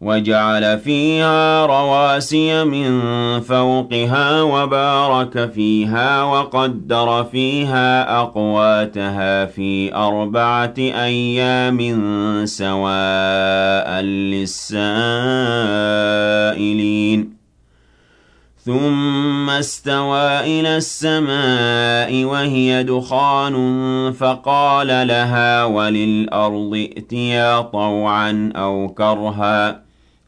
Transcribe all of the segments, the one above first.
وجعل فيها رواسي من فوقها وبارك فيها وقدر فيها أقواتها في أربعة أيام سواء للسائلين. ثم استوى إلى السماء وهي دخان فقال لها وللأرض ائتيا طوعا أو كرها.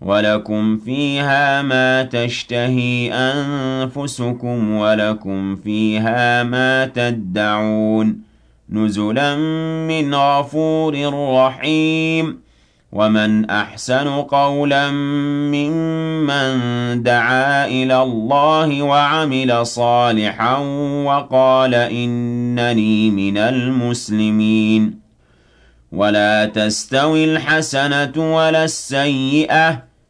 ولكم فيها ما تشتهي أنفسكم ولكم فيها ما تدعون نزلا من غفور رحيم ومن أحسن قولا ممن دعا إلى الله وعمل صالحا وقال إنني من المسلمين ولا تستوي الحسنة ولا السيئة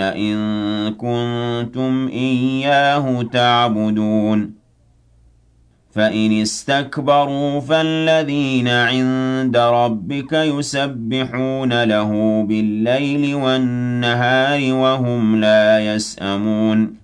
إن كنتم إياه تعبدون فإن استكبروا فالذين عند ربك يسبحون له بالليل والنهار وهم لا يسأمون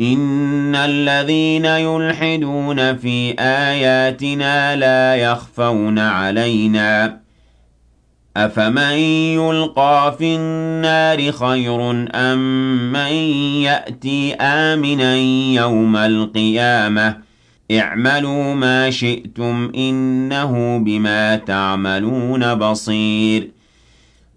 إِنَّ الَّذِينَ يُلْحِدُونَ فِي آيَاتِنَا لَا يَخْفَوْنَ عَلَيْنَا ۗ أَفَمَن يُلْقَىٰ فِي النَّارِ خَيْرٌ أَم مَّن يَأْتِي آمِنًا يَوْمَ الْقِيَامَةِ ۚ اعْمَلُوا مَا شِئْتُمْ ۖ إِنَّهُ بِمَا تَعْمَلُونَ بَصِيرٌ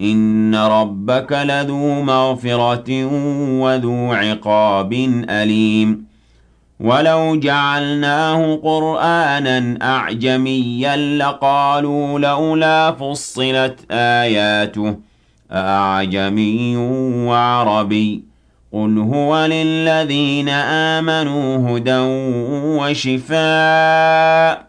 إِنَّ رَبَّكَ لَذُو مَغْفِرَةٍ وَذُو عِقَابٍ أَلِيمٍ وَلَوْ جَعَلْنَاهُ قُرْآنًا أَعْجَمِيًّا لَّقَالُوا لَوْلَا فُصِّلَتْ آيَاتُهُ أَأَعْجَمِيٌّ وَعَرَبِيٌّ قُلْ هُوَ لِلَّذِينَ آمَنُوا هُدًى وَشِفَاءٌ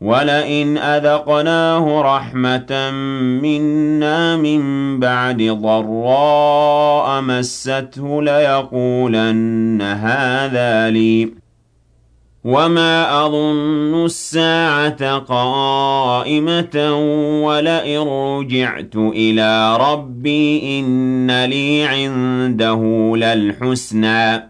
وَلَئِنْ أَذَقْنَاهُ رَحْمَةً مِّنَّا مِن بَعْدِ ضَرَّاءَ مَسَّتْهُ لَيَقُولَنَّ هَٰذَا لِي ۖ. وَمَا أَظُنُّ السَّاعَةَ قَائِمَةً وَلَئِن رُّجِعْتُ إِلَىٰ رَبِّي إِنَّ لِي عِندَهُ لَلْحُسْنَىٰ.